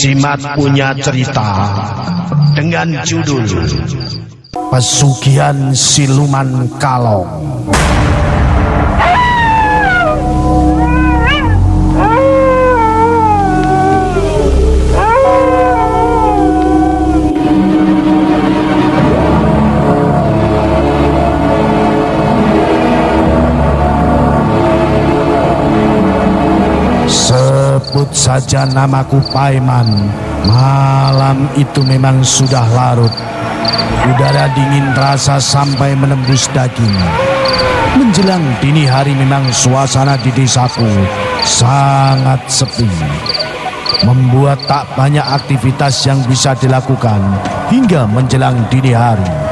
Jimat punya cerita dengan judul Pesugihan Siluman Kalong. Saja namaku Paiman. Malam itu memang sudah larut. Udara dingin terasa sampai menembus daging. Menjelang dini hari memang suasana di desaku sangat sepi. Membuat tak banyak aktivitas yang bisa dilakukan hingga menjelang dini hari.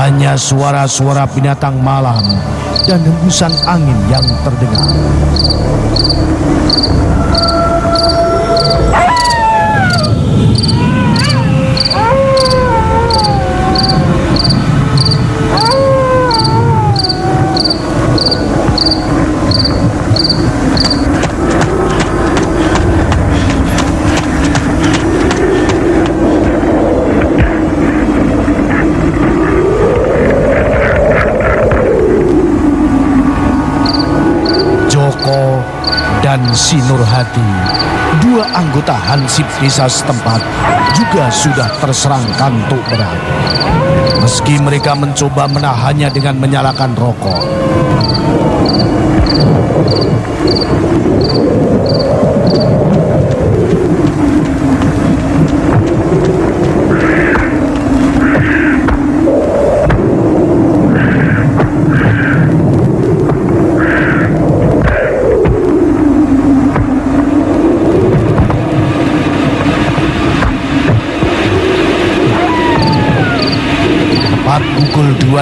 Hanya suara-suara binatang malam dan hembusan angin yang terdengar. Dan si Nurhati, dua anggota Hansip desa setempat, juga sudah terserang kantuk berat. Meski mereka mencoba menahannya dengan menyalakan rokok.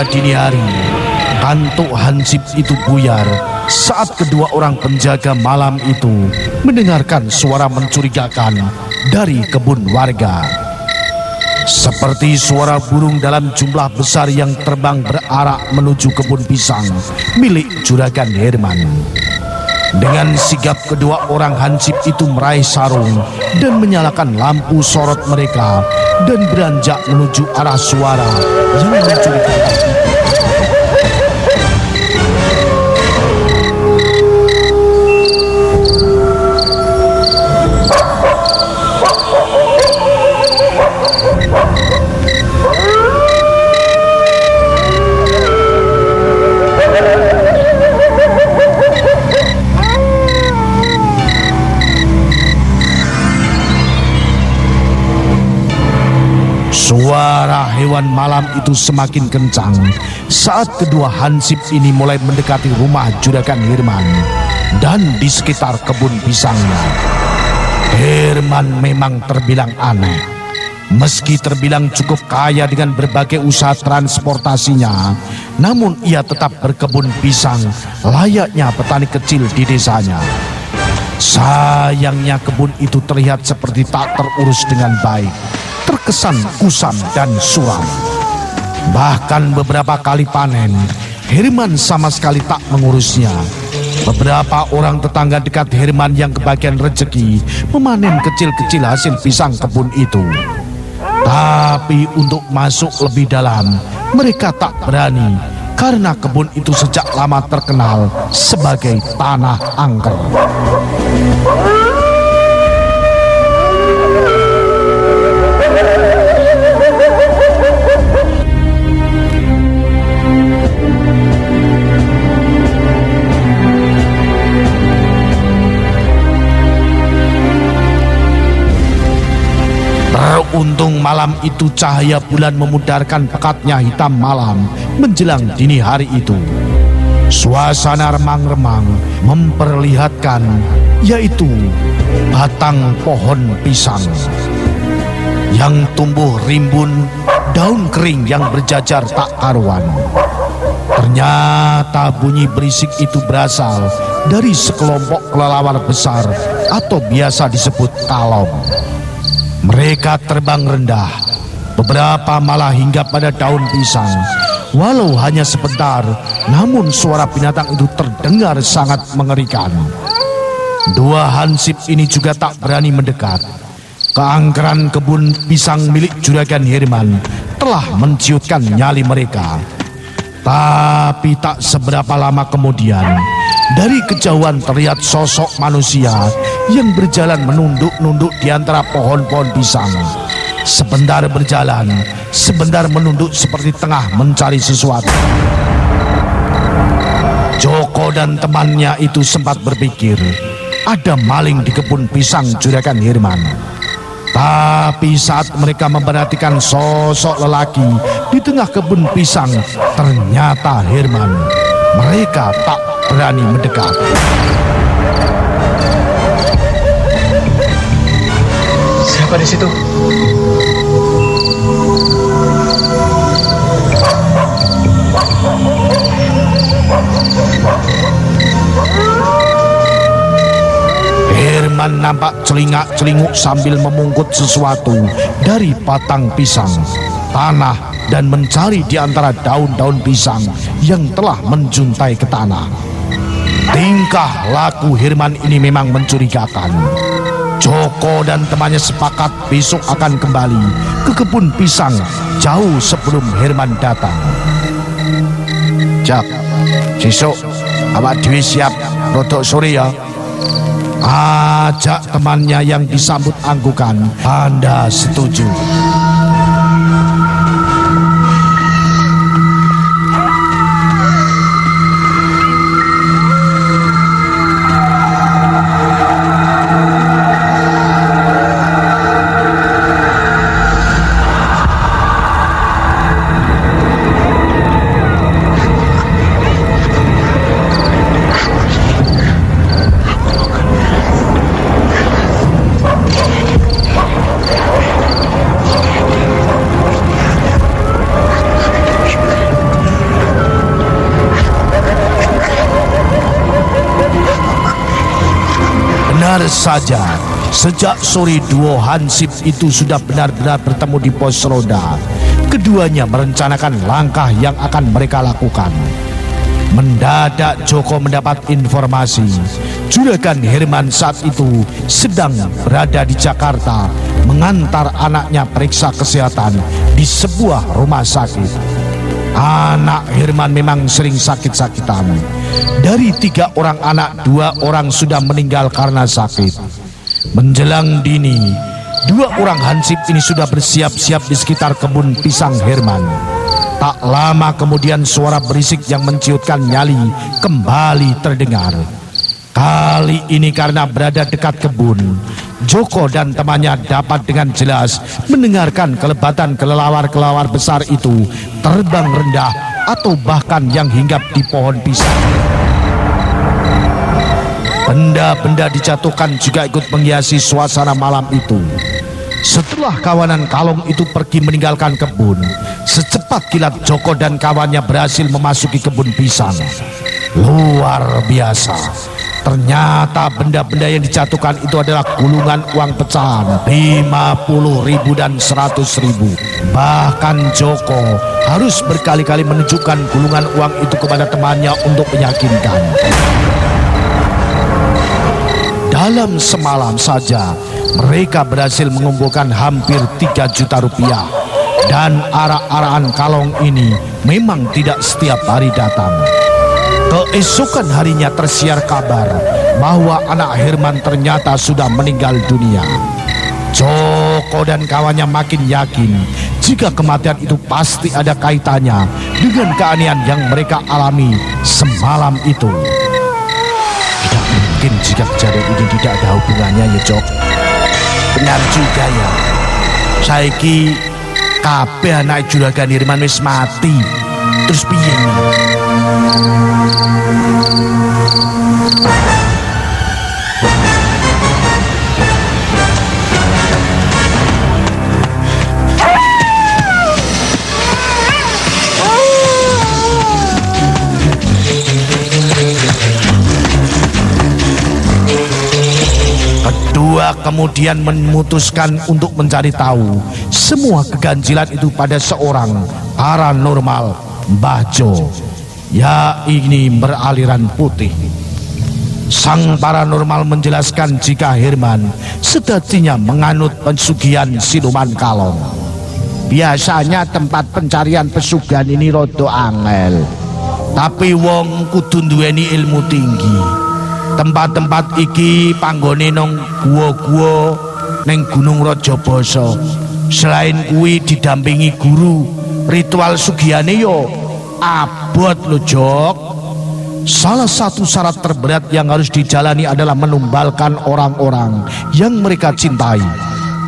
Dini hari, kantuk Hansip itu buyar saat kedua orang penjaga malam itu mendengarkan suara mencurigakan dari kebun warga. Seperti suara burung dalam jumlah besar yang terbang berarak menuju kebun pisang milik Juragan Herman. Dengan sigap kedua orang hansip itu meraih sarung dan menyalakan lampu sorot mereka dan beranjak menuju arah suara yang mencurigakan malam itu semakin kencang saat kedua hansip ini mulai mendekati rumah Juragan Herman dan di sekitar kebun pisangnya. Herman memang terbilang aneh. Meski terbilang cukup kaya dengan berbagai usaha transportasinya, namun ia tetap berkebun pisang layaknya petani kecil di desanya. Sayangnya kebun itu terlihat seperti tak terurus dengan baik, terkesan kusam dan suram. Bahkan beberapa kali panen, Herman sama sekali tak mengurusnya. Beberapa orang tetangga dekat Herman yang kebagian rezeki memanen kecil-kecil hasil pisang kebun itu. Tapi untuk masuk lebih dalam, mereka tak berani karena kebun itu sejak lama terkenal sebagai tanah angker. Untung malam itu cahaya bulan memudarkan pekatnya hitam malam menjelang dini hari itu. Suasana remang-remang memperlihatkan yaitu batang pohon pisang yang tumbuh rimbun daun kering yang berjajar tak karuan. Ternyata bunyi berisik itu berasal dari sekelompok kelelawar besar atau biasa disebut kalong. Mereka terbang rendah, beberapa malah hingga pada daun pisang. Walau hanya sebentar, namun suara binatang itu terdengar sangat mengerikan. Dua hansip ini juga tak berani mendekat. Keangkeran kebun pisang milik Juragan Herman telah menciutkan nyali mereka. Tapi tak seberapa lama kemudian, dari kejauhan terlihat sosok manusia yang berjalan menunduk-nunduk di antara pohon-pohon pisang. Sebentar berjalan, sebentar menunduk seperti tengah mencari sesuatu. Joko dan temannya itu sempat berpikir, ada maling di kebun pisang Juragan Hirman. Tapi saat mereka memperhatikan sosok lelaki di tengah kebun pisang, ternyata Herman. Mereka tak berani mendekat. Di situ? Herman nampak celingak-celinguk sambil memungkut sesuatu dari batang pisang, tanah, dan mencari di antara daun-daun pisang yang telah menjuntai ke tanah. Tingkah laku Hirman ini memang mencurigakan. Joko dan temannya sepakat besok akan kembali ke kebun pisang jauh sebelum Herman datang. Jak, besok awak Dewi siap rodok sore ya. Ajak temannya yang disambut anggukan. Anda setuju. Sejak sore duo Hansip itu sudah benar-benar bertemu di pos roda. Keduanya merencanakan langkah yang akan mereka lakukan. Mendadak Joko mendapat informasi Juragan Herman saat itu sedang berada di Jakarta mengantar anaknya periksa kesehatan di sebuah rumah sakit. Anak Herman memang sering sakit-sakitan. Dari tiga orang anak, dua orang sudah meninggal karena sakit. Menjelang dini, dua orang hansip ini sudah bersiap-siap di sekitar kebun pisang Herman. Tak lama kemudian suara berisik yang menciutkan nyali kembali terdengar. Kali ini karena berada dekat kebun, Joko dan temannya dapat dengan jelas mendengarkan kelebatan kelelawar-kelelawar besar itu terbang rendah atau bahkan yang hinggap di pohon pisang. Benda-benda dijatuhkan juga ikut menghiasi suasana malam itu. Setelah kawanan kalong itu pergi meninggalkan kebun, secepat kilat Joko dan kawannya berhasil memasuki kebun pisang. Luar biasa. Ternyata benda-benda yang dijatuhkan itu adalah gulungan uang pecahan 50 ribu dan 100 ribu. Bahkan Joko harus berkali-kali menunjukkan gulungan uang itu kepada temannya untuk meyakinkan. Dalam semalam saja mereka berhasil mengumpulkan hampir 3 juta rupiah dan arak-arakan kalong ini memang tidak setiap hari datang. Keesokan harinya tersiar kabar bahwa anak Herman ternyata sudah meninggal dunia. Joko dan kawannya makin yakin jika kematian itu pasti ada kaitannya dengan keanehan yang mereka alami semalam itu. Jika kejadian ini tidak ada hubungannya ya Jok. Benar juga ya. Saiki kabeh anak juragan Herman wis mati. Terus piye kemudian memutuskan untuk mencari tahu semua keganjilan itu pada seorang paranormal Mbah Jo. Ya ini beraliran putih. Sang paranormal menjelaskan jika Herman sejatinya menganut pesugihan siluman kalong. Biasanya tempat pencarian pesugihan ini rodo angel. Tapi wong kudu duweni ilmu tinggi. Tempat-tempat iki panggone nang gua-gua ning Gunung Rajabasa. Selain kuwi didampingi guru, ritual sugihane yo abot lo Jok. Salah satu syarat terberat yang harus dijalani adalah menumbalkan orang-orang yang mereka cintai,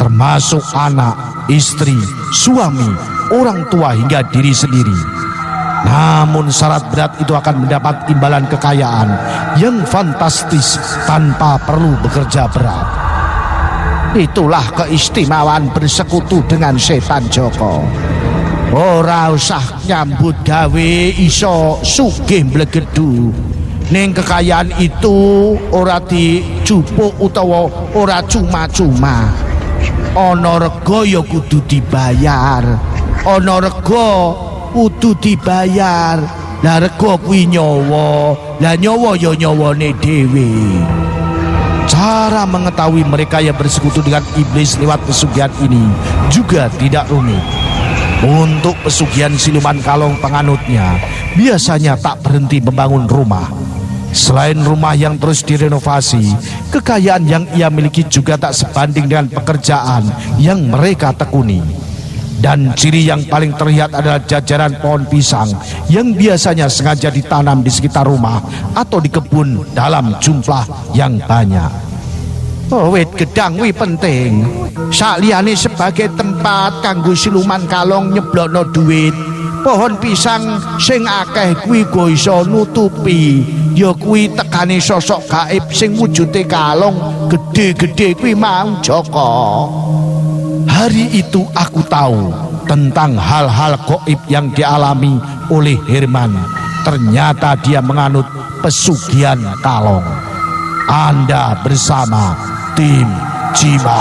termasuk anak, istri, suami, orang tua hingga diri sendiri. Namun syarat berat itu akan mendapat imbalan kekayaan yang fantastis tanpa perlu bekerja berat. Itulah keistimewaan bersekutu dengan setan Joko. Ora usah nyambut gawe iso sugih blegedu. Ning kekayaan itu ora dicupuk utawa ora cuma-cuma. Ana rega ya kudu dibayar. Ana rega kudu dibayar. Lah rega kuwi nyawa. Lah nyawa ya nyawane dhewe. Cara mengetahui mereka yang bersekutu dengan iblis lewat pesugihan ini juga tidak rumit. Untuk pesugihan siluman kalong penganutnya biasanya tak berhenti membangun rumah. Selain rumah yang terus direnovasi, kekayaan yang ia miliki juga tak sebanding dengan pekerjaan yang mereka tekuni. Dan ciri yang paling terlihat adalah jajaran pohon pisang yang biasanya sengaja ditanam di sekitar rumah atau di kebun dalam jumlah yang banyak. Oh, wit gedang wi penting. Sakliyane sebagai tempat kanggo siluman kalong nyeblokno duit. Pohon pisang sing akeh kuwi go iso nutupi ya kuwi tekane sosok gaib sing wujude kalong gede-gede kuwi mau Joko. Hari itu aku tahu tentang hal-hal goib yang dialami oleh Herman. Ternyata dia menganut pesugihan kalong. Anda bersama tim Ciba.